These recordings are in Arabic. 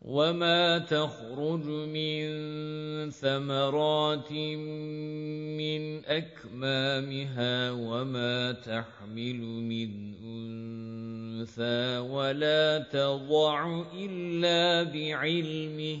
وَمَا تَخْرُجُ مِن ثَمَرَاتٍ مِّنْ أَكْمَامِهَا وَمَا تَحْمِلُ مِنْ أُنثَىٰ وَلَا تَضَعُ إِلَّا بِعِلْمِهِ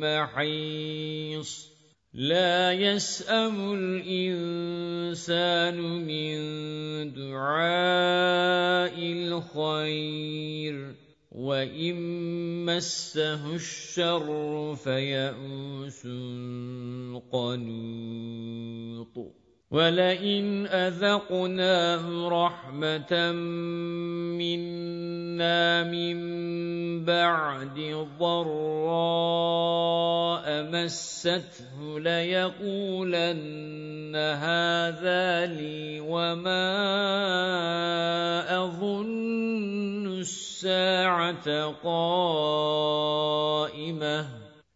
مَحِيصٍ لا يسأم الإنسان من دعاء الخير وإن مسه الشر فيئوس قنوط وَلَئِنْ أَذَقْنَاهُ رَحْمَةً مِنَّا مِنْ بَعْدِ ضَرَّاءَ مَسَّتْهُ لَيَقُولَنَّ هَذَا لِي وَمَا أَظُنُّ السَّاعَةَ قَائِمَةً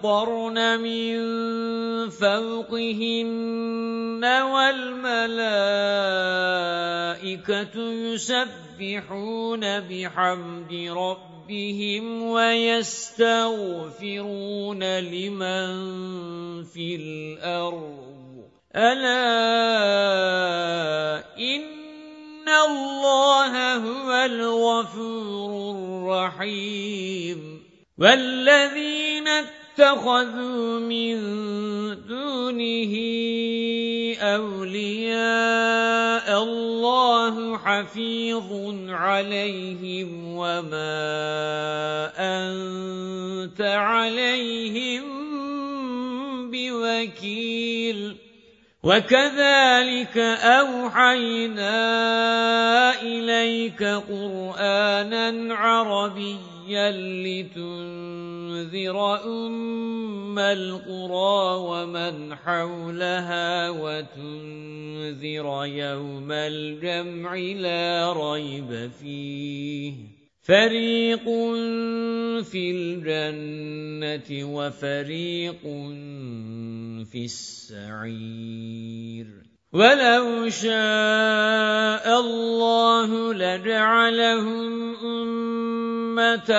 يتفطرن من فوقهن والملائكة يسبحون بحمد ربهم ويستغفرون لمن في الأرض. ألا إن الله هو الغفور الرحيم. وَالَّذِينَ اتَّخَذُوا مِن دُونِهِ أَوْلِيَاءَ اللَّهُ حَفِيظٌ عَلَيْهِمْ وَمَا أَنتَ عَلَيْهِمْ بِوَكِيلٍ. وَكَذَلِكَ أَوْحَيْنَا إِلَيْكَ قُرْآنًا عَرَبِيًّا لِتُنذِرَ أُمَّ الْقُرَى وَمَنْ حَوْلَهَا وَتُنذِرَ يَوْمَ الْجَمْعِ لَا رَيْبَ فِيهِ. فَرِيقٌ فِي الْجَنَّةِ وَفَرِيقٌ فِي السَّعِيرِ. وَلَوْ شَاءَ اللَّهُ لَجَعَلَهُمْ أُمَّةً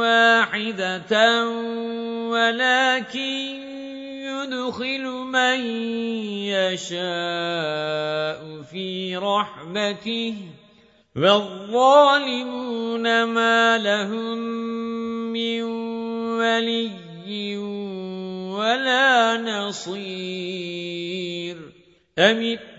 وَاحِدَةً وَلَكِن يُدْخِلُ مَن يَشَاءُ فِي رَحْمَتِهِ وَالظَّالِمُونَ مَا لَهُم مِّن وَلِيٍّ وَلَا نَصِيرٍ أَمِ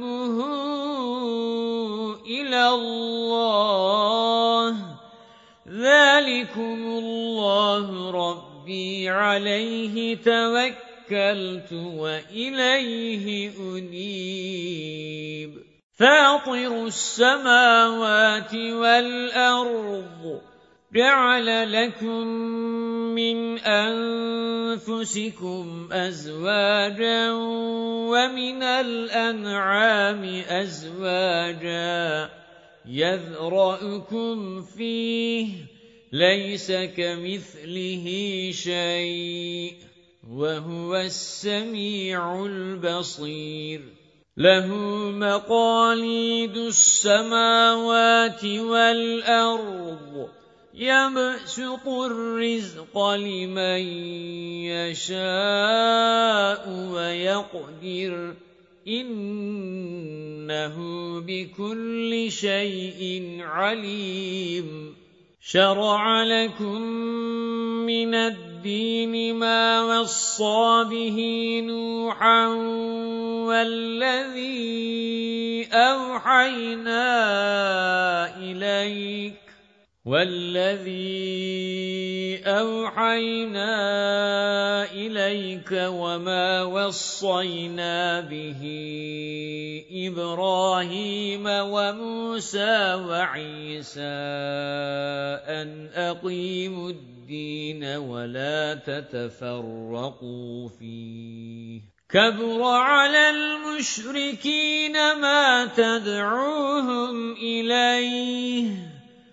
فَحُكْمُهُ إِلَى اللَّهِ. ذَلِكُمُ اللَّهُ رَبِّي عَلَيْهِ توكلت وإليه أنيب. فاطر السماوات والأرض جعل لكم من أنفسكم أزواجا ومن الأنعام أزواجا يذرأكم فيه ليس كمثله شيء وَهُوَ السَّمِيعُ الْبَصِيرُ لَهُ مَقَالِيدُ السَّمَاوَاتِ وَالْأَرْضِ يَبْسُطُ الرِّزْقَ لِمَن يَشَاءُ وَيَقْدِرُ إِنَّهُ بِكُلِّ شَيْءٍ عَلِيمٌ شَرَعَ لَكُم مِّنَ الدِّينِ مَا وَصَّىٰ بِهِ نُوحًا وَالَّذِي أَوْحَيْنَا إِلَيْكَ وَالَّذِي أَوْحَيْنَا إِلَيْكَ وَمَا وَصَّيْنَا بِهِ إِبْرَاهِيمَ وَمُوسَى وَعِيسَى أَنْ أَقِيمُوا الدِّينَ وَلَا تَتَفَرَّقُوا فِيهِ كَبُرَ عَلَى الْمُشْرِكِينَ مَا تَدْعُوهُمْ إِلَيْهِ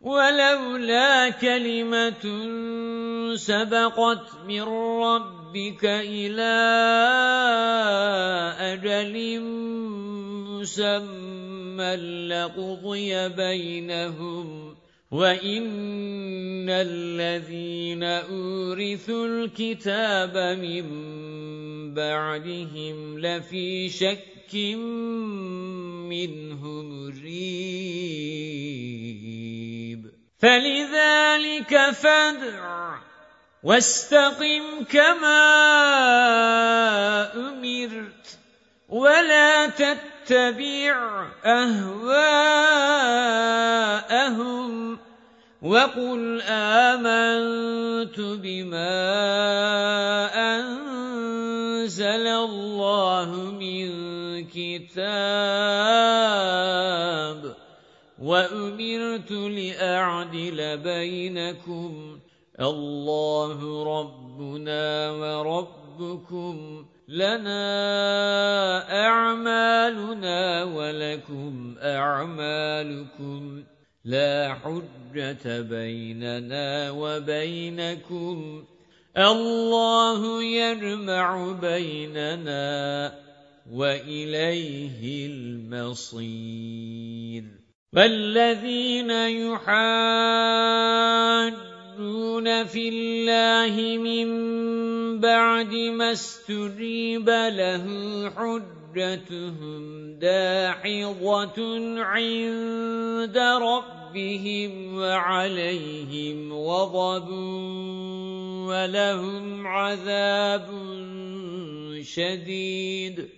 وَلَوْلَا كَلِمَةٌ سَبَقَتْ مِنْ رَبِّكَ إِلَى أَجَلٍ مُّسَمًّى لَّقُضِيَ بَيْنَهُمْ وَإِنَّ الَّذِينَ أُورِثُوا الْكِتَابَ مِن بَعْدِهِمْ لَفِي شَكٍّ مِّنْهُ مُرِيبٍ فَلِذَلِكَ فَادْعُ وَاسْتَقِمْ كَمَا أُمِرْتَ وَلَا تَتَّبِعْ أَهْوَاءَهُمْ وَقُلْ آمَنْتُ بِمَا أَنزَلَ اللَّهُ مِنْ كِتَابٍ وَأُمِرْتُ لِأَعْدِلَ بَيْنَكُمْ. اللَّهُ رَبُّنَا وَرَبُّكُمْ. لَنَا أَعْمَالُنَا وَلَكُمْ أَعْمَالُكُمْ. لَا حُجَّةَ بَيْنَنَا وَبَيْنَكُمْ. اللَّهُ يَجْمَعُ بَيْنَنَا وَإِلَيْهِ الْمَصِيرُ وَالَّذِينَ يُحَاجُّونَ فِي اللَّهِ مِن بَعْدِ مَا اسْتُجِيبَ لَهُ حُجَّتُهُمْ دَاحِضَةٌ عِندَ رَبِّهِمْ وَعَلَيْهِمْ غَضَبٌ وَلَهُمْ عَذَابٌ شَدِيدٌ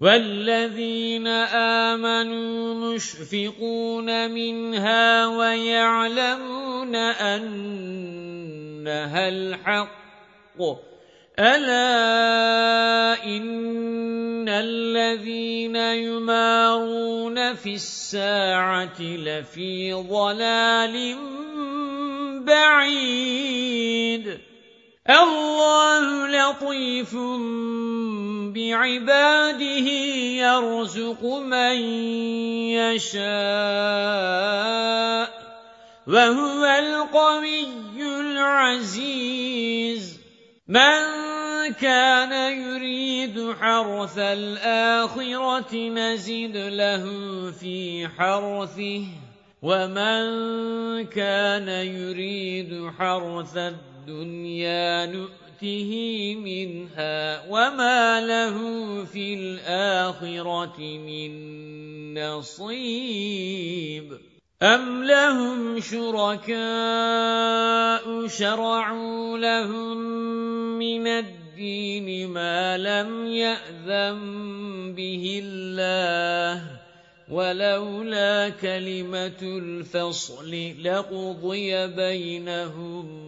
وَالَّذِينَ آمَنُوا مُشْفِقُونَ مِنْهَا وَيَعْلَمُونَ أَنَّهَا الْحَقُّ أَلَا إِنَّ الَّذِينَ يُمَارُونَ فِي السَّاعَةِ لَفِي ضَلَالٍ بَعِيدٍ اللَّهُ لَطِيفٌ بِعِبَادِهِ يَرْزُقُ مَن يَشَاءُ وَهُوَ الْقَوِيُّ الْعَزِيزُ. مَنْ كَانَ يُرِيدُ حَرْثَ الْآخِرَةِ نَزِدْ لَهُ فِي حَرْثِهِ وَمَنْ كَانَ يُرِيدُ حَرْثَ الدُّنْيَا نُؤْتِهِ مِنْهَا وَمَا لَهُ فِي الْآخِرَةِ مِنْ نَصِيبٍ أَمْ لَهُمْ شُرَكَاءُ شَرَعُوا لَهُم مِّنَ الدِّينِ مَا لَمْ يَأْذَن بِهِ اللَّهُ وَلَوْلَا كَلِمَةُ الْفَصْلِ لَقُضِيَ بَيْنَهُمْ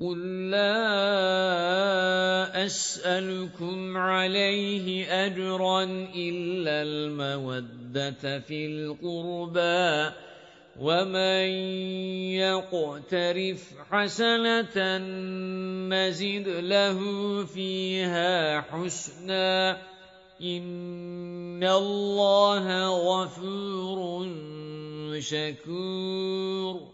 قُل لَّا أَسْأَلُكُمْ عَلَيْهِ أَجْرًا إِلَّا الْمَوَدَّةَ فِي الْقُرْبَى وَمَن يَقْتَرِفْ حَسَنَةً نَّزِدْ لَهُ فِيهَا حُسْنًا إِنَّ اللَّهَ غَفُورٌ شَكُورٌ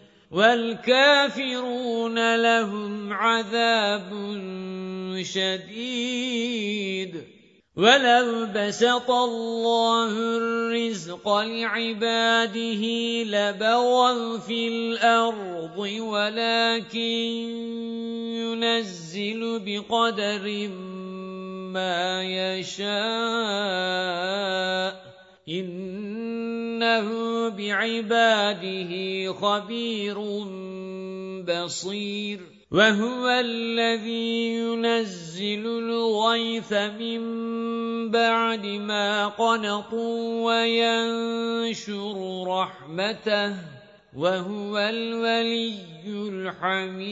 وَالْكَافِرُونَ لَهُمْ عَذَابٌ شَدِيدٌ. وَلَوْ بَسَطَ اللَّهُ الرِّزْقَ لِعِبَادِهِ لَبَغَوْا فِي الْأَرْضِ وَلَكِن يُنَزِّلُ بِقَدَرٍ مَّا يَشَاءُ. إِنَّهُ بِعِبَادِهِ خَبِيرٌ بَصِيرٌ وَهُوَ الَّذِي يُنَزِّلُ الْغَيْثَ مِن بَعْدِ مَا قَنَطُوا وَيَنشُرُ رَحْمَتَهُ وَهُوَ الْوَلِيُّ الْحَمِيدُ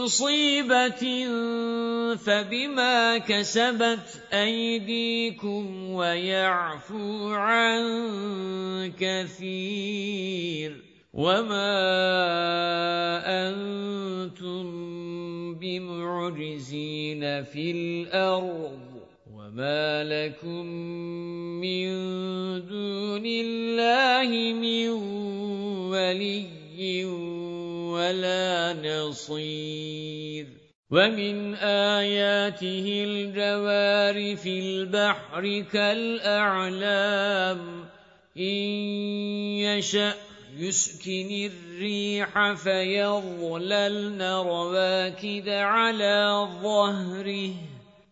مُّصِيبَةٍ فَبِمَا كَسَبَتْ أَيْدِيكُمْ وَيَعْفُو عَن كَثِيرٍ وَمَا أَنتُم بِمُعْجِزِينَ فِي الْأَرْضِ وَمَا لَكُمْ مِن دُونِ اللَّهِ مِن وَلِيٍّ وَلَا نَصِيرٍ. وَمِنْ آيَاتِهِ الْجَوَارِ فِي الْبَحْرِ كَالْأَعْلَامِ. إِنْ يَشَأْ يُسْكِنِ الرِّيحَ فَيَظْلَلْنَ رَوَاكِدَ عَلَى ظَهْرِهِ.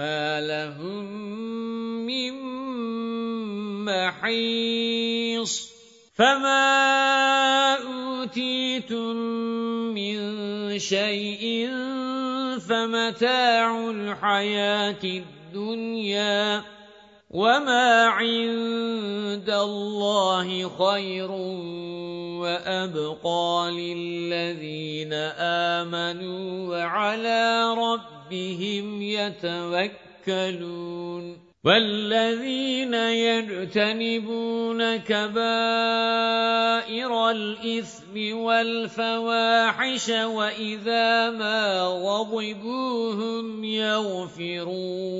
مَا لَهُم مِّن مَّحِيصٍ فَمَا أُوتِيتُم مِّن شَيْءٍ فَمَتَاعُ الْحَيَاةِ الدُّنْيَا وَمَا عِندَ اللَّهِ خَيْرٌ وَأَبْقَى لِلَّذِينَ آمَنُوا وَعَلَى رَبِّهِمْ يَتَوَكَّلُونَ وَالَّذِينَ يَجْتَنِبُونَ كَبَائِرَ الْإِثْمِ وَالْفَوَاحِشَ وَإِذَا مَا غَضِبُوا هُمْ يَغْفِرُونَ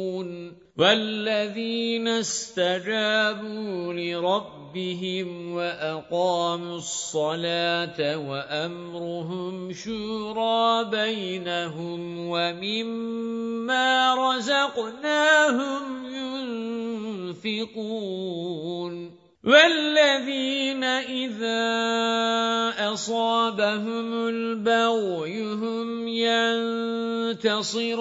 وَالَّذِينَ اسْتَجَابُوا لِرَبِّهِمْ وَأَقَامُوا الصَّلَاةَ وَأَمْرُهُمْ شُورَى بَيْنَهُمْ وَمِمَّا رَزَقْنَاهُمْ يُنْفِقُونَ وَالَّذِينَ إِذَا أَصَابَهُمُ الْبَغْيُ هُمْ يَنْتَصِرُونَ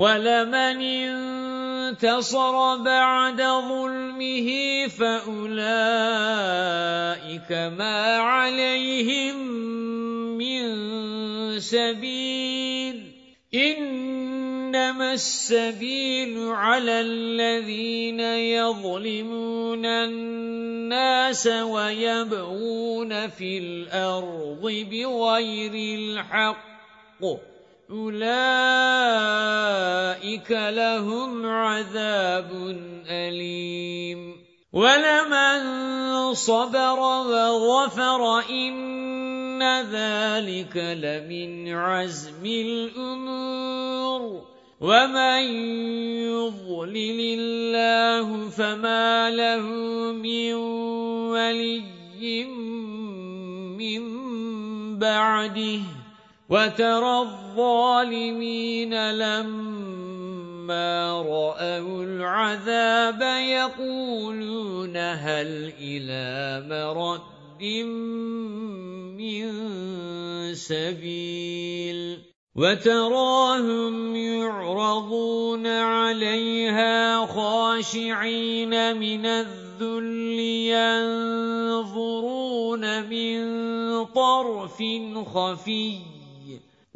وَلَمَنِ انتَصَرَ بَعْدَ ظُلْمِهِ فَأُولَئِكَ مَا عَلَيْهِمْ مِنْ سَبِيلٍ. إِنَّمَا السَّبِيلُ عَلَى الَّذِينَ يَظْلِمُونَ النَّاسَ وَيَبْغُونَ فِي الْأَرْضِ بِغَيْرِ الْحَقِّ. أُولَئِكَ لَهُمْ عَذَابٌ أَلِيمٌ وَلَمَنْ صَبَرَ وَغَفَرَ إِنَّ ذَلِكَ لَمِنْ عَزْمِ الْأُمُورِ وَمَنْ يُضْلِلِ اللَّهُ فَمَا لَهُ مِنْ وَلِيٍّ مِنْ بَعْدِهِ وَتَرَى الظَّالِمِينَ لَمَّا رَأَوُا الْعَذَابَ يَقُولُونَ هَلْ إِلَى مَرَدٍّ مِّن سَبِيلٍ وَتَرَاهُمْ يُعْرَضُونَ عَلَيْهَا خَاشِعِينَ مِنَ الذُّلِّ يَنظُرُونَ مِن طَرْفٍ خَفِيٍّ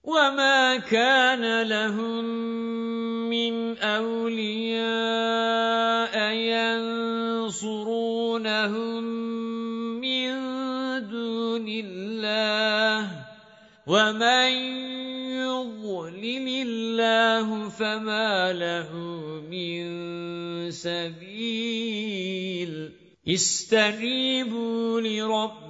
وَمَا كَانَ لَهُم مِّنْ أَوْلِيَاءَ يَنصُرُونَهُم مِّن دُونِ اللَّهِ وَمَن يُضْلِلِ اللَّهُ فَمَا لَهُ مِن سَبِيلٍ اسْتَجِيبُوا لِرَبِّكُم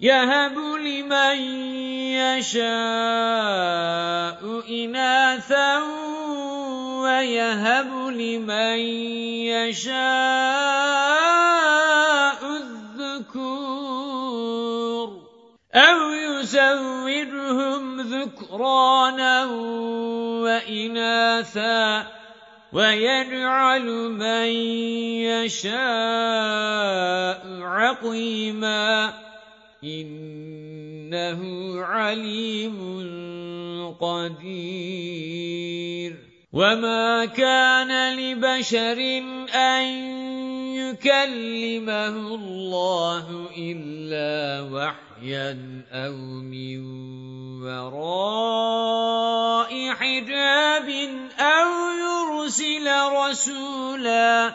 يَهَبُ لِمَن يَشَاءُ إِنَاثًا وَيَهَبُ لِمَن يَشَاءُ الذُّكُورَ أَوْ يُزَوِّجُهُمْ ذُكْرَانًا وَإِنَاثًا وَيَجْعَلُ مَن يَشَاءُ عَقِيمًا إِنَّهُ عَلِيمٌ قَدِيرٌ. وَمَا كَانَ لِبَشَرٍ أَن يُكَلِّمَهُ اللَّهُ إِلَّا وَحْيًا أَوْ مِن وَرَاءِ حِجَابٍ أَوْ يُرْسِلَ رَسُولًا.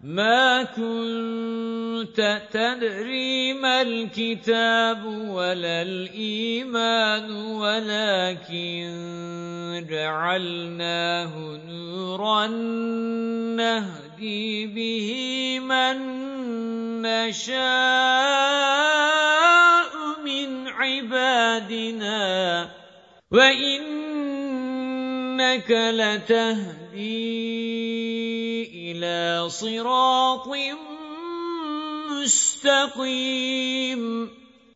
مَا كُنْتَ تَدْرِي مَا الْكِتَابُ وَلَا الْإِيمَانُ وَلَكِنْ جَعَلْنَاهُ نُورًا نَهْدِي بِهِ مَن نَّشَاءُ مِنْ عِبَادِنَا وَإِنَّكَ لَتَهْدِي إِلَى صِرَاطٍ مُسْتَقِيمٍ.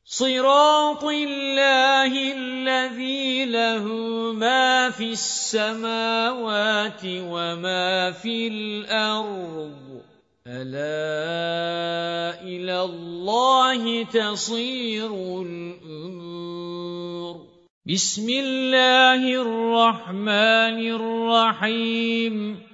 صِرَاطِ اللَّهِ الَّذِي لَهُ مَا فِي السَّمَاوَاتِ وَمَا فِي الْأَرْضِ. أَلَا إِلَى اللَّهِ تَصِيرُ الْأُمُورُ. بِسْمِ اللَّهِ الرَّحْمَنِ الرَّحِيمِ.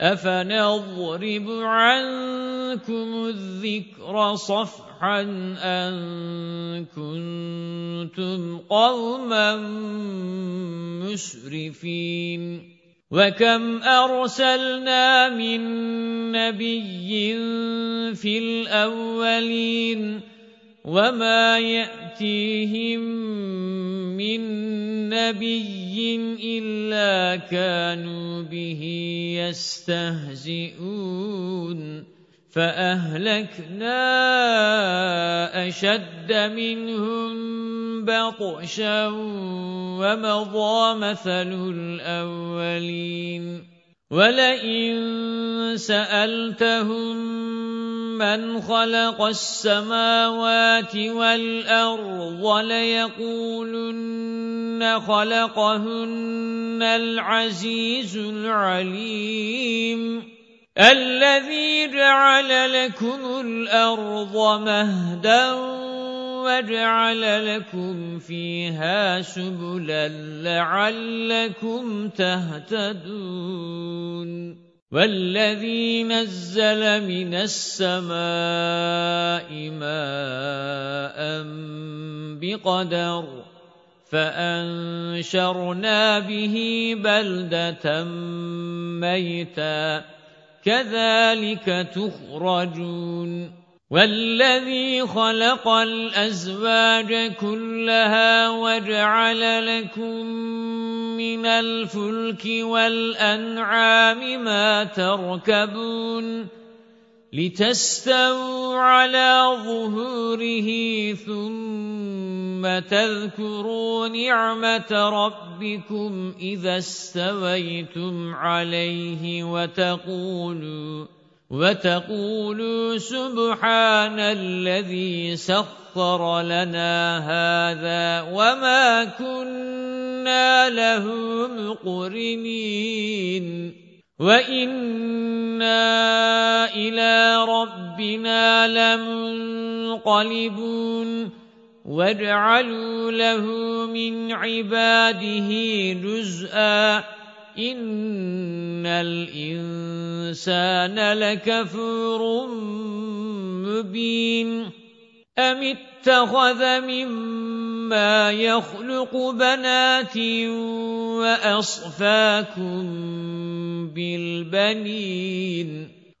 أَفَنَضْرِبُ عَنكُمُ الذِّكْرَ صَفْحًا أَن كُنتُمْ قَوْمًا مُسْرِفِينَ وَكَمْ أَرْسَلْنَا مِن نَّبِيٍّ فِي الْأَوَّلِينَ وَمَا يَأْتِيهِم مِّن نَّبِيٍّ إِلَّا كَانُوا بِهِ يَسْتَهْزِئُونَ فَأَهْلَكْنَا أَشَدَّ مِنْهُمْ بَطْشًا وَمَضَى مَثَلُ الْأَوَّلِينَ وَلَئِن سَأَلْتَهُم مَّنْ خَلَقَ السَّمَاوَاتِ وَالْأَرْضَ لَيَقُولُنَّ خَلَقَهُنَّ الْعَزِيزُ الْعَلِيمُ الَّذِي جَعَلَ لَكُمُ الْأَرْضَ مَهْدًا وَجَعَلَ لَكُمْ فِيهَا سُبُلًا لَّعَلَّكُمْ تَهْتَدُونَ وَالَّذِي نَزَّلَ مِنَ السَّمَاءِ مَاءً بِقَدَرٍ فَأَنشَرْنَا بِهِ بَلْدَةً مَّيْتًا كَذَلِكَ تُخْرَجُونَ وَالَّذِي خَلَقَ الْأَزْوَاجَ كُلَّهَا وَجَعَلَ لَكُم مِّنَ الْفُلْكِ وَالْأَنْعَامِ مَا تَرْكَبُونَ لِتَسْتَوُوا عَلَى ظُهُورِهِ ثُمَّ تَذْكُرُوا نِعْمَةَ رَبِّكُمْ إِذَا اسْتَوَيْتُمْ عَلَيْهِ وَتَقُولُوا وَتَقُولُوا سُبْحَانَ الَّذِي سَخَّرَ لَنَا هَذَا وَمَا كُنَّا لَهُ مُقْرِنِينَ. وَإِنَّا إِلَى رَبِّنَا لَمُنقَلِبُونَ. وَاجْعَلُوا لَهُ مِنْ عِبَادِهِ جُزْءًا. إِنَّ الْإِنسَانَ لَكَفُورٌ مُبِينٌ أَمِ اتَّخَذَ مِمَّا يَخْلُقُ بَنَاتٍ وَأَصْفَاكُمْ بِالْبَنِينَ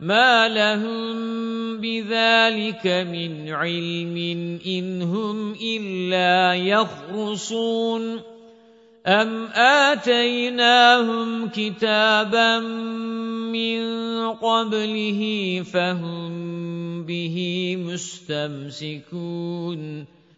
مَا لَهُم بِذَلِكَ مِنْ عِلْمٍ إِنْ هُمْ إِلَّا يَخْرُصُونَ أَمْ آتَيْنَاهُمْ كِتَابًا مِنْ قَبْلِهِ فَهُمْ بِهِ مُسْتَمْسِكُونَ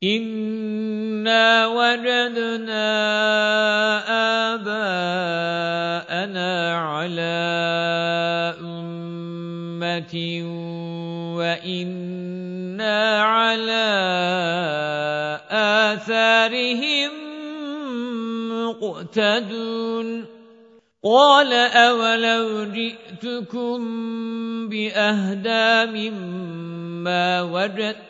إِنَّا وَجَدْنَا آبَاءَنَا عَلَى أُمَّةٍ وَإِنَّا عَلَى آثَارِهِم مُقْتَدُونَ قَالَ أَوَلَوْ جِئْتُكُم بِأَهْدَىٰ مِمَّا وَجَدتُّمْ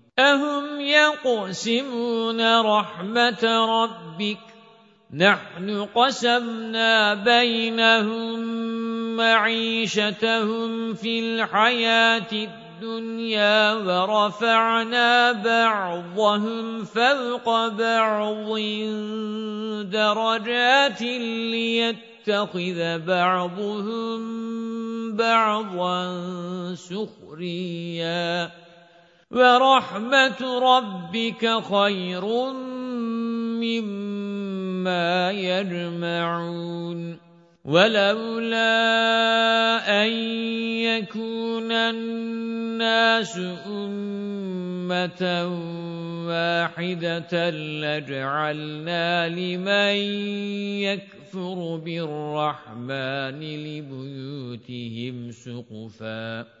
أَهُمْ يَقْسِمُونَ رَحْمَةَ رَبِّكَ نَحْنُ قَسَمْنَا بَيْنَهُم مَّعِيشَتَهُمْ فِي الْحَيَاةِ الدُّنْيَا وَرَفَعْنَا بَعْضَهُمْ فَوْقَ بَعْضٍ دَرَجَاتٍ لِّيَتَّخِذَ بَعْضُهُم بَعْضًا سُخْرِيًّا وَرَحْمَةُ رَبِّكَ خَيْرٌ مِّمَّا يَجْمَعُونَ. وَلَوْلَا أَن يَكُونَ النَّاسُ أُمَّةً وَاحِدَةً لَّجَعَلْنَا لِمَن يَكْفُرُ بِالرَّحْمَٰنِ لِبُيُوتِهِمْ سُقُفًا.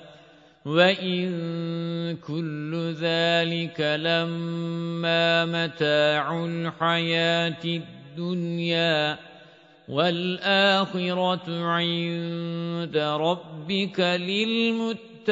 وَإِن كُلُّ ذَلِكَ لَمَّا مَتَاعُ الْحَيَاةِ الدُّنْيَا وَالْآخِرَةُ عِندَ رَبِّكَ لِلْمُتَّقِينَ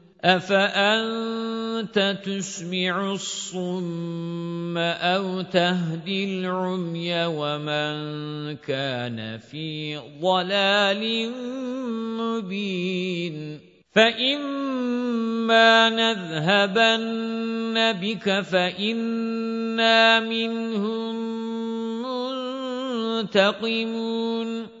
أَفَأَنْتَ تُسْمِعُ الصُّمَّ أَوْ تَهْدِي الْعُمْيَ وَمَنْ كَانَ فِي ضَلَالٍ مُبِينٍ فَإِمَّا نَذْهَبَنَّ بِكَ فَإِنَّا مِنْهُمْ مُنْتَقِمُونَ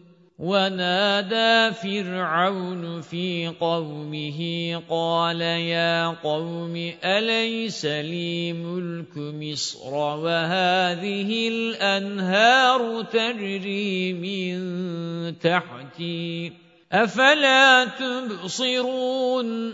وَنَادَى فِرْعَوْنُ فِي قَوْمِهِ قَالَ يَا قَوْمِ أَلَيْسَ لِي مُلْكُ مِصْرَ وَهَذِهِ الْأَنْهَارُ تَجْرِي مِنْ تَحْتِي أَفَلَا تُبْصِرُونَ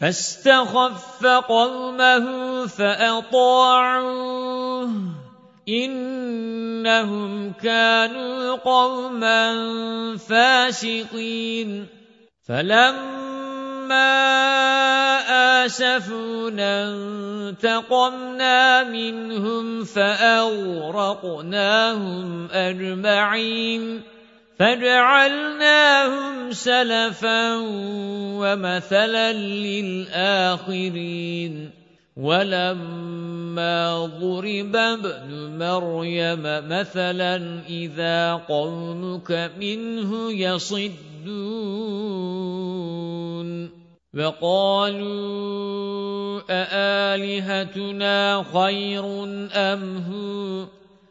فَاسْتَخَفَّ قَوْمَهُ فَأَطَاعُوهُ. إِنَّهُمْ كَانُوا قَوْمًا فَاسِقِينَ. فَلَمَّا آسَفُونَا انتَقَمْنَا مِنْهُمْ فَأَغْرَقْنَاهُمْ أَجْمَعِينَ. فَجَعَلْنَاهُمْ سَلَفًا وَمَثَلًا لِلْآخِرِينَ وَلَمَّا ضُرِبَ ابْنُ مَرْيَمَ مَثَلًا إِذَا قَوْمُكَ مِنْهُ يَصِدُّونَ وَقَالُوا أَآلِهَتُنَا خَيْرٌ أَمْ هُوَ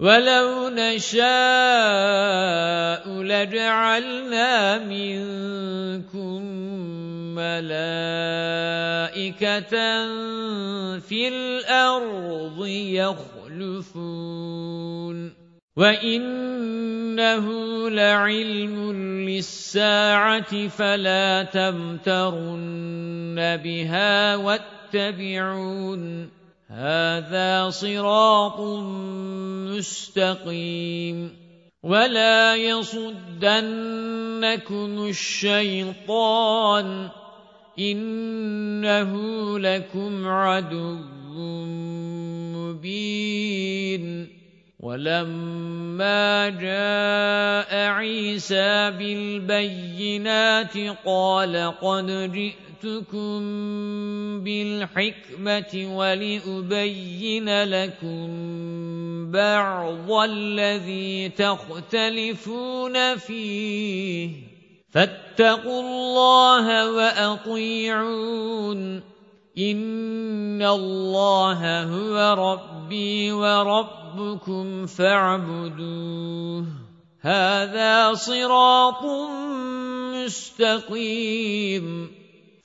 وَلَوْ نَشَاءُ لَجَعَلْنَا مِنكُم مَّلَائِكَةً فِي الْأَرْضِ يَخْلُفُونَ. وَإِنَّهُ لَعِلْمٌ لِّلسَّاعَةِ فَلَا تَمْتَرُنَّ بِهَا وَاتَّبِعُونِ. هَذَا صِرَاطٌ مُسْتَقِيمٌ وَلَا يَصُدَّنَّكُمُ الشَّيْطَانُ إِنَّهُ لَكُمْ عَدُوٌّ مُبِينٌ وَلَمَّا جَاءَ عِيسَى بِالْبَيِّنَاتِ قَالَ قَدْ جِئْتُ جِئْتُكُم بِالْحِكْمَةِ وَلِأُبَيِّنَ لَكُم بَعْضَ الَّذِي تَخْتَلِفُونَ فِيهِ. فَاتَّقُوا اللَّهَ وَأَطِيعُونِ. إِنَّ اللَّهَ هُوَ رَبِّي وَرَبُّكُمْ فَاعْبُدُوهُ. هَذَا صِرَاطٌ مُسْتَقِيمٌ.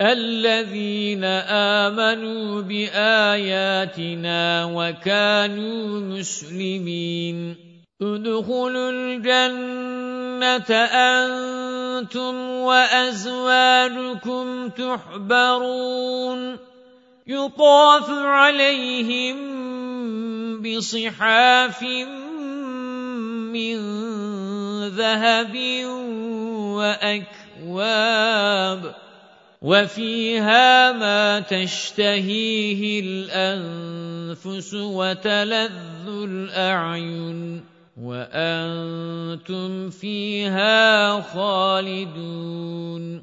الَّذِينَ آمَنُوا بِآيَاتِنَا وَكَانُوا مُسْلِمِينَ. ادْخُلُوا الْجَنَّةَ أَنْتُمْ وَأَزْوَاجُكُمْ تُحْبَرُونَ. يُطَافُ عَلَيْهِمْ بِصِحَافٍ مِّن ذَهَبٍ وَأَكْوَابٍ. وَفِيهَا مَا تَشْتَهِيهِ الْأَنفُسُ وَتَلَذُّ الْأَعْيُنُ وَأَنْتُمْ فِيهَا خَالِدُونَ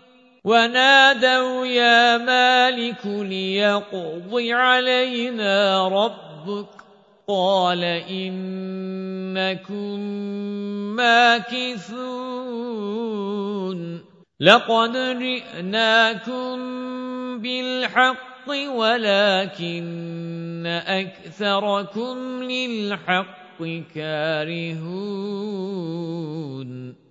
وَنَادَوْا يَا مَالِكُ لِيَقْضِ عَلَيْنَا رَبُّكَ. قال إنكم ماكثون. لقد رئناكم بالحق ولكن أكثركم للحق كارهون.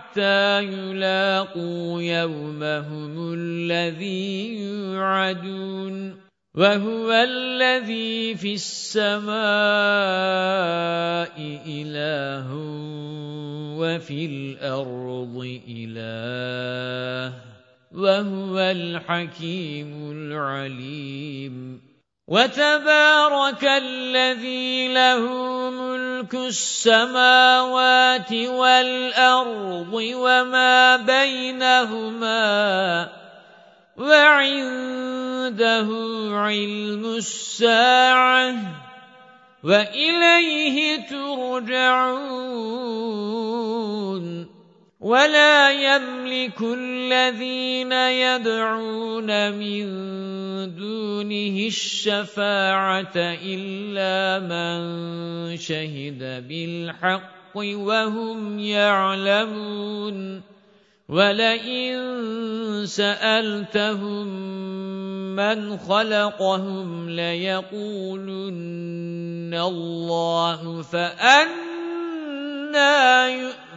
حَتَّى يُلَاقُوا يَوْمَهُمُ الَّذِي يُوعَدُونَ وَهُوَ الَّذِي فِي السَّمَاءِ إِلَٰهٌ وَفِي الْأَرْضِ إِلَٰهٌ وَهُوَ الْحَكِيمُ الْعَلِيمُ وَتَبَارَكَ الَّذِي لَهُ مُلْكُ السَّمَاوَاتِ وَالْأَرْضِ وَمَا بَيْنَهُمَا وَعِندَهُ عِلْمُ السَّاعَةِ وَإِلَيْهِ تُرْجَعُونَ. وَلَا يَمْلِكُ الَّذِينَ يَدْعُونَ مِن دُونِهِ الشَّفَاعَةَ إِلَّا مَن شَهِدَ بِالْحَقِّ وَهُمْ يَعْلَمُونَ وَلَئِن سَأَلْتَهُم مَّنْ خَلَقَهُمْ لَيَقُولُنَّ اللَّهُ فَأَنَّىٰ يُؤْفَكُونَ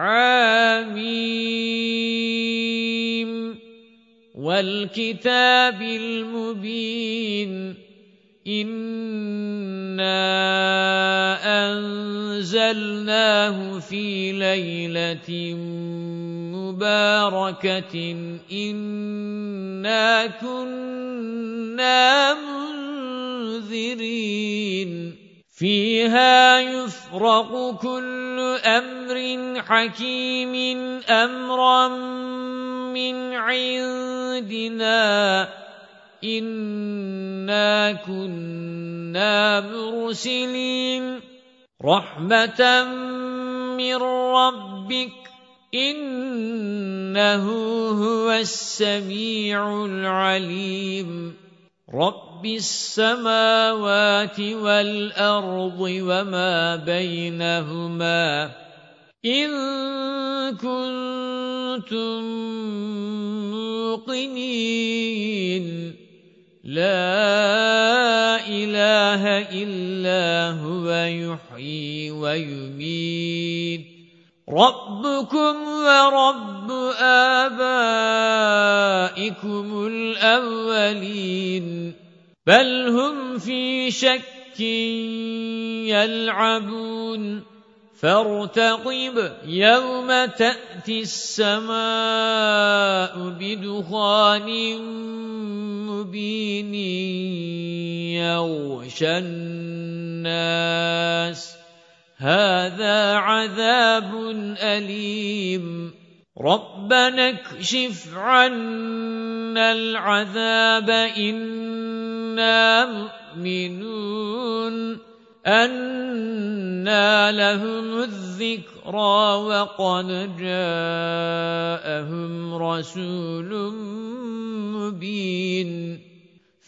حميم والكتاب المبين. إِنَّا أَنزَلْنَاهُ فِي لَيْلَةٍ مُبَارَكَةٍ. إِنَّا كُنَّا مُنذِرِينَ. فِيهَا يُفْرَقُ كُلُّ أَمْرٍ حَكِيمٍ أَمْرًا مِنْ عِنْدِنَا. إِنَّا كُنَّا مُرْسِلِينَ. رَحْمَةً مِنْ رَبِّكَ. إِنَّهُ هُوَ السَّمِيعُ الْعَلِيمُ. رَبِّ السَّمَاوَاتِ وَالْأَرْضِ وَمَا بَيْنَهُمَا إِن كُنتُم مُّوقِنِينَ لَا إِلَٰهَ إِلَّا هُوَ يُحْيِي وَيُمِيتُ رَبُّكُمْ وَرَبُّ آبَائِكُمُ الْأَوَّلِينَ بَلْ هُمْ فِي شَكٍّ يَلْعَبُونَ فَارْتَقِبْ يَوْمَ تَأْتِي السَّمَاءُ بِدُخَانٍ مُبِينٍ يَغْشَى النَّاسَ هَذَا عَذَابٌ أَلِيمٌ. رَبَّنَا اكْشِفْ عَنَّا الْعَذَابَ إِنَّا مُؤْمِنُونَ. أَنَّى لَهُمُ الذِّكْرَى وَقَدْ جَاءَهُمْ رَسُولٌ مُبِينٌ.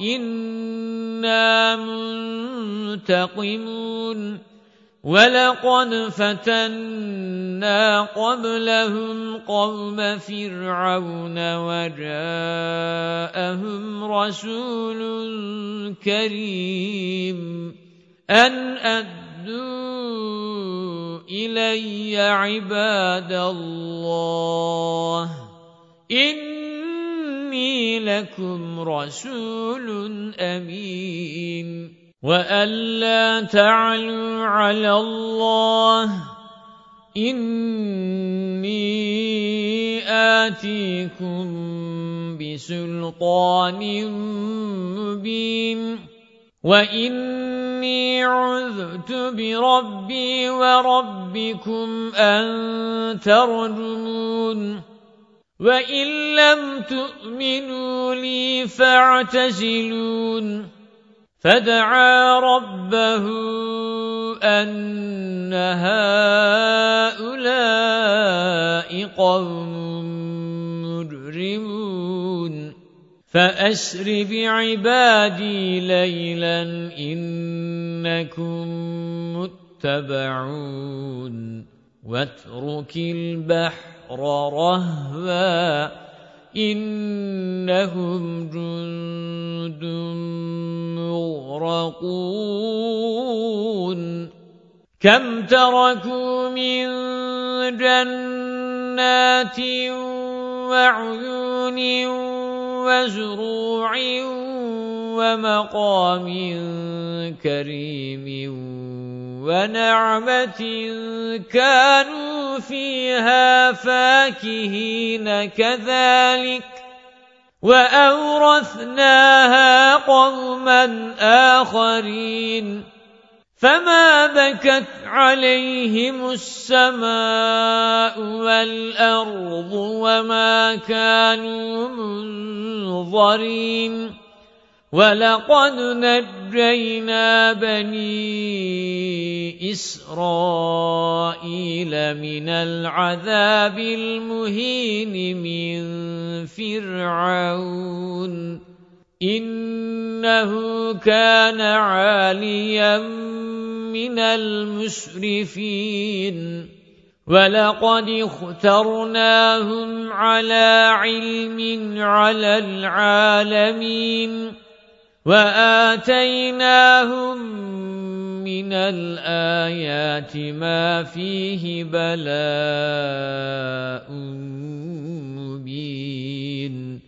إِنَّا مُنْتَقِمُونَ وَلَقَدْ فَتَنَّا قَبْلَهُمْ قَوْمَ فِرْعَوْنَ وَجَاءَهُمْ رَسُولٌ كَرِيمٌ أَنْ أَدُّوا إِلَيَّ عِبَادَ اللَّهِ إِنِّي لَكُمْ رَسُولٌ أَمِينٌ. وَأَلَّا تَعْلُوا عَلَى اللَّهِ. إِنِّي آتِيكُمْ بِسُلْطَانٍ مُبِينٍ. وَإِنِّي عُذْتُ بِرَبِّي وَرَبِّكُمْ أَن تَرْجُمُونِ. وَإِن لَّمْ تُؤْمِنُوا لِي فَاعْتَزِلُونِ فَدَعَا رَبَّهُ أَنَّ هَؤُلَاءِ قَوْمٌ مُجْرِمُونَ فَأَسْرِ بِعِبَادِي لَيْلًا إِنَّكُمْ مُتَّبَعُونَ وَاتْرُكِ الْبَحْرَ رَهْوًا إِنَّهُمْ جُندٌ مُغْرَقُونَ. كَمْ تَرَكُوا مِنْ جَنَّاتٍ وَعُيُونٍ وَزُرُوعٍ وَمَقَامٍ كَرِيمٍ وَنَعْمَةٍ كَانُوا فِيهَا فَاكِهِينَ كَذَلِكَ وَأَوْرَثْنَاهَا قَوْمًا آخَرِينَ فَمَا بَكَتْ عَلَيْهِمُ السَّمَاءُ وَالْأَرْضُ وَمَا كَانُوا مُنظَرِينَ وَلَقَدْ نَجَّيْنَا بَنِي إِسْرَائِيلَ مِنَ الْعَذَابِ الْمُهِينِ مِنْ فِرْعَوْنَ إِنَّهُ كَانَ عَالِيًا مِنَ الْمُسْرِفِينَ. وَلَقَدِ اخْتَرْنَاهُمْ عَلَى عِلْمٍ عَلَى الْعَالَمِينَ. وَآتَيْنَاهُمْ مِنَ الْآيَاتِ مَا فِيهِ بَلَاءٌ مُبِينٌ.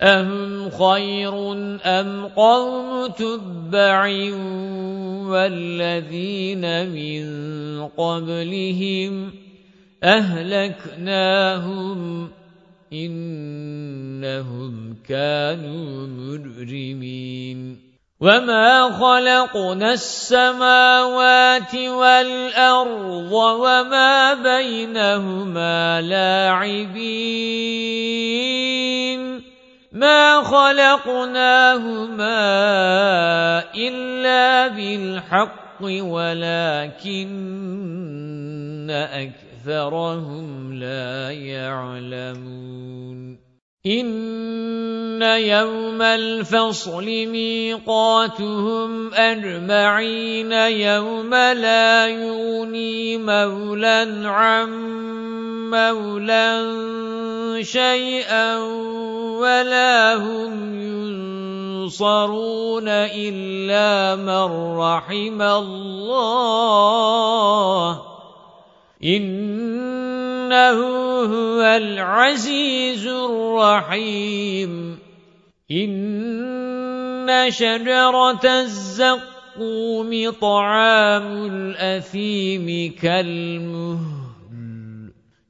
أَهُمْ خَيْرٌ أَمْ قَوْمُ تُبَّعٍ وَالَّذِينَ مِن قَبْلِهِمْ أَهْلَكْنَاهُمْ إِنَّهُمْ كَانُوا مُجْرِمِينَ وَمَا خَلَقْنَا السَّمَاوَاتِ وَالْأَرْضَ وَمَا بَيْنَهُمَا لَاعِبِينَ مَا خَلَقْنَاهُمَا إِلَّا بِالْحَقِّ وَلَكِنَّ أَكْثَرَهُمْ لَا يَعْلَمُونَ إِنَّ يَوْمَ الْفَصْلِ مِيقَاتُهُمْ أَجْمَعِينَ يَوْمَ لَا يُغْنِي مَوْلًى عَن مَّوْلًى شَيْئًا وَلَا هُمْ يُنصَرُونَ إِلَّا مَن رَّحِمَ اللَّهُ إِنَّهُ هُوَ الْعَزِيزُ الرَّحِيمُ. إِنَّ شَجَرَةَ الزَّقُّومِ طَعَامُ الْأَثِيمِ كَالْمُهْلِ.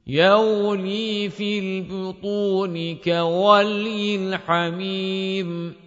يَغْلِي فِي الْبُطُونِ كَغَلْيِ الْحَمِيمِ.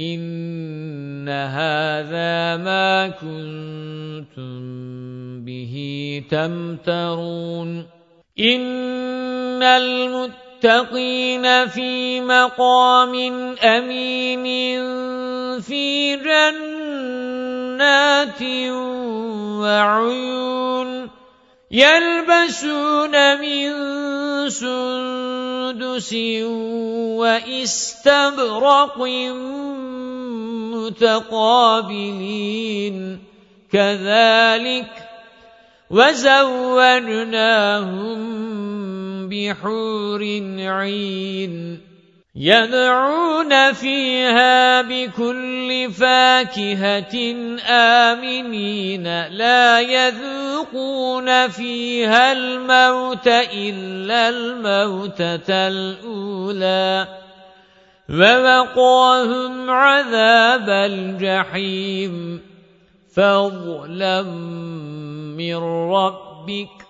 إِنَّ هَذَا مَا كُنتُم بِهِ تَمْتَرُونَ إِنَّ الْمُتَّقِينَ فِي مَقَامٍ أَمِينٍ فِي جَنَّاتٍ وَعُيُونٍ يَلْبَسُونَ مِن سُندُسٍ وَإِسْتَبْرَقٍ مُتَقَابِلِينَ. كَذَلِكَ وَزَوَّجْنَاهُم بِحُورٍ عِينٍ. يَدْعُونَ فِيهَا بِكُلِّ فَاكِهَةٍ آمِنِينَ لَا يَذُوقُونَ فِيهَا الْمَوْتَ إِلَّا الْمَوْتَةَ الْأُولَى وَوَقَاهُمْ عَذَابَ الْجَحِيمِ فَضْلًا مِّن رَّبِّكَ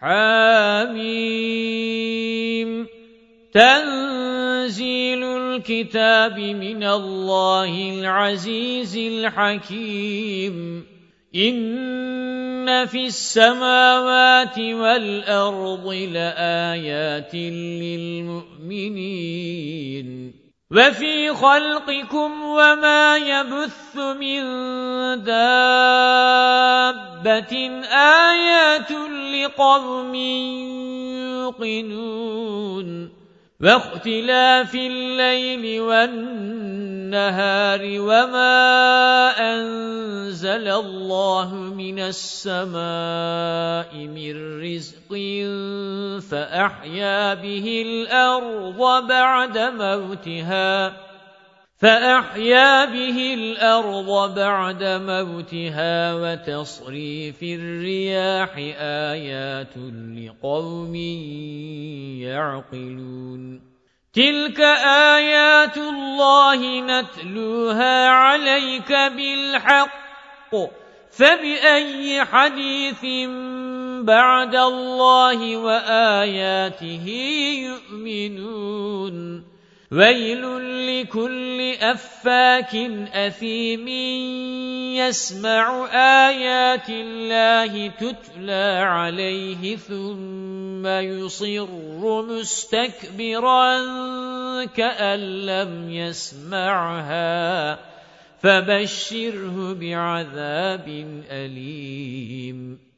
حَمِيمٌ تَنزِيلُ الْكِتَابِ مِنَ اللَّهِ الْعَزِيزِ الْحَكِيمِ. إِنَّ فِي السَّمَاوَاتِ وَالْأَرْضِ لَآيَاتٍ لِلْمُؤْمِنِينَ. وَفِي خَلْقِكُمْ وَمَا يَبُثُّ مِن دَابَّةٍ آيَاتٌ لِقَوْمٍ يُوقِنُونَ وَاخْتِلَافِ اللَّيْلِ وَالنَّهَارِ وَمَا أَنزَلَ اللَّهُ مِنَ السَّمَاءِ مِن رِّزْقٍ فَأَحْيَا بِهِ الْأَرْضَ بَعْدَ مَوْتِهَا فَأَحْيَا بِهِ الْأَرْضَ بَعْدَ مَوْتِهَا وَتَصْرِيفِ الرِّيَاحِ آيَاتٌ لِقَوْمٍ يَعْقِلُونَ. تِلْكَ آيَاتُ اللَّهِ نَتْلُوهَا عَلَيْكَ بِالْحَقِّ. فَبِأَيِّ حَدِيثٍ بَعْدَ اللَّهِ وَآيَاتِهِ يُؤْمِنُونَ. وَيْلٌ لِكُلِّ أَفَّاكٍ أَثِيمٍ يَسْمَعُ آيَاتِ اللَّهِ تُتْلَى عَلَيْهِ ثُمَّ يُصِرُّ مُسْتَكْبِرًا كَأَن لَّمْ يَسْمَعْهَا فَبَشِّرْهُ بِعَذَابٍ أَلِيمٍ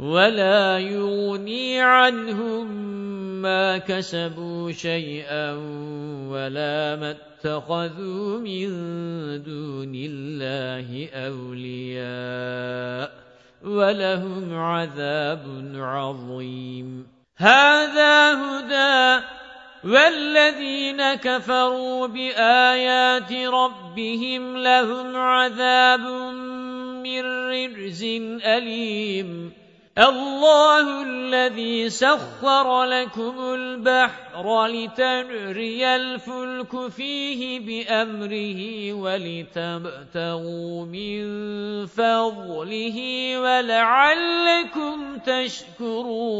وَلَا يُغْنِي عَنْهُمْ مَا كَسَبُوا شَيْئًا وَلَا مَا اتَّخَذُوا مِن دُونِ اللَّهِ أَوْلِيَاءَ وَلَهُمْ عَذَابٌ عَظِيمٌ هَذَا هُدًى وَالَّذِينَ كَفَرُوا بِآيَاتِ رَبِّهِمْ لَهُمْ عَذَابٌ مِّن رِّجْزٍ أَلِيمٌ اللَّهُ الَّذِي سَخَّرَ لَكُمُ الْبَحْرَ لِتَجْرِيَ الْفُلْكُ فِيهِ بِأَمْرِهِ وَلِتَبْتَغُوا مِنْ فَضْلِهِ وَلَعَلَّكُمْ تَشْكُرُونَ.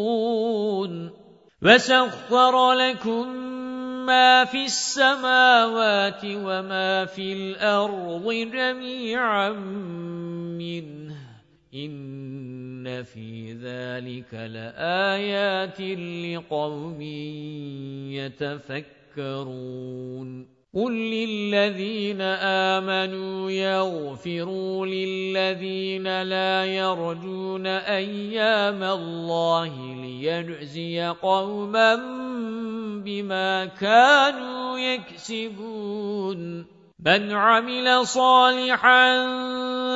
وَسَخَّرَ لَكُم مَّا فِي السَّمَاوَاتِ وَمَا فِي الْأَرْضِ جَمِيعًا مِّنْهُ. إِنَّ فِي ذَلِكَ لَآيَاتٍ لِقَوْمٍ يَتَفَكَّرُونَ قُل لِّلَّذِينَ آمَنُوا يَغْفِرُوا لِلَّذِينَ لَا يَرْجُونَ أَيَّامَ اللَّهِ لِيَجْزِيَ قَوْمًا بِمَا كَانُوا يَكْسِبُونَ مَنْ عَمِلَ صَالِحًا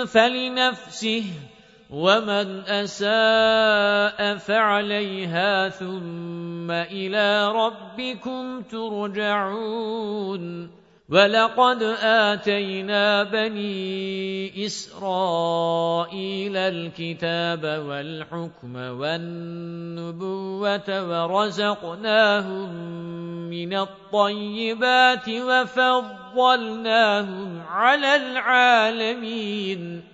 فَلِنَفْسِهِ وَمَنْ أَسَاءَ فَعَلَيْهَا ثُمَّ إِلَى رَبِّكُمْ تُرْجَعُونَ وَلَقَدْ آتَيْنَا بَنِي إِسْرَائِيلَ الْكِتَابَ وَالْحُكْمَ وَالنُّبُوَّةَ وَرَزَقْنَاهُمْ مِنَ الطَّيِّبَاتِ وَفَضَّلْنَاهُمْ عَلَى الْعَالَمِينَ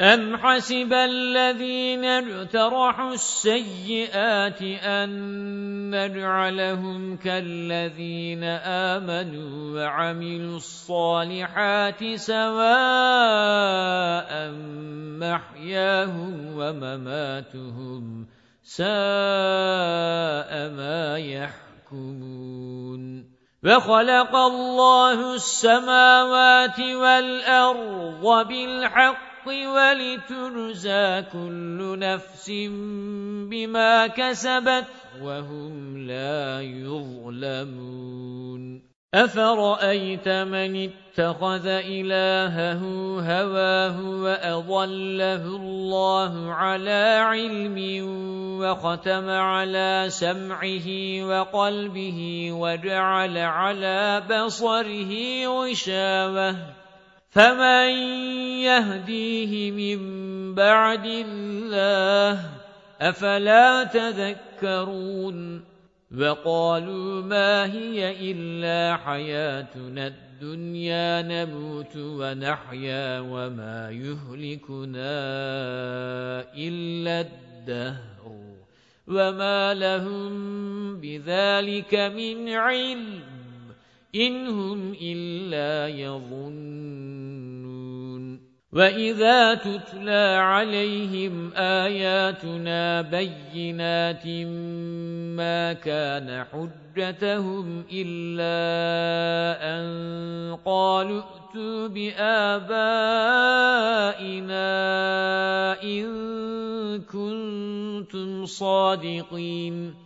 أَمْ حَسِبَ الَّذِينَ اجْتَرَحُوا السَّيِّئَاتِ أَن نَّجْعَلَهُمْ كَالَّذِينَ آمَنُوا وَعَمِلُوا الصَّالِحَاتِ سَوَاءً مَّحْيَاهُمْ وَمَمَاتُهُمْ سَاءَ مَا يَحْكُمُونَ وَخَلَقَ اللَّهُ السَّمَاوَاتِ وَالْأَرْضَ بِالْحَقِّ وَلِتُجْزَى كُلُّ نَفْسٍ بِمَا كَسَبَتْ وَهُمْ لَا يُظْلَمُونَ. أَفَرَأَيْتَ مَنِ اتَّخَذَ إِلَٰهَهُ هَوَاهُ وَأَضَلَّهُ اللَّهُ عَلَى عِلْمٍ وَخَتَمَ عَلَى سَمْعِهِ وَقَلْبِهِ وَجَعَلَ عَلَى بَصَرِهِ غِشَاوَةً فَمَن يَهْدِيهِ مِن بَعْدِ اللَّهِ أَفَلَا تَذَكَّرُونَ وَقَالُوا مَا هِيَ إِلَّا حَيَاتُنَا الدُّنْيَا نَمُوتُ وَنَحْيَا وَمَا يُهْلِكُنَا إِلَّا الدَّهْرُ وَمَا لَهُم بِذَلِكَ مِنْ عِلْمٍ إِنْ هُمْ إِلَّا يَظُنُّونَ. وَإِذَا تُتْلَى عَلَيْهِمْ آيَاتُنَا بَيِّنَاتٍ ما كان حجتهم إلا أن قالوا ائتوا بآبائنا إن كنتم صادقين.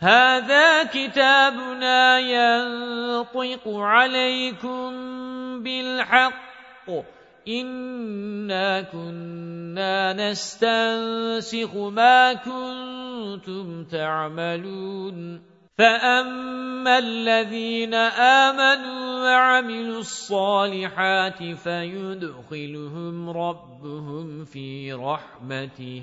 هَذَا كِتَابُنَا يَنطِقُ عَلَيْكُمْ بِالْحَقِّ. إِنَّا كُنَّا نَسْتَنسِخُ مَا كُنتُمْ تَعْمَلُونَ. فَأَمَّا الَّذِينَ آمَنُوا وَعَمِلُوا الصَّالِحَاتِ فَيُدْخِلُهُمْ رَبُّهُمْ فِي رَحْمَتِهِ.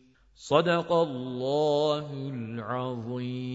صدق الله العظيم.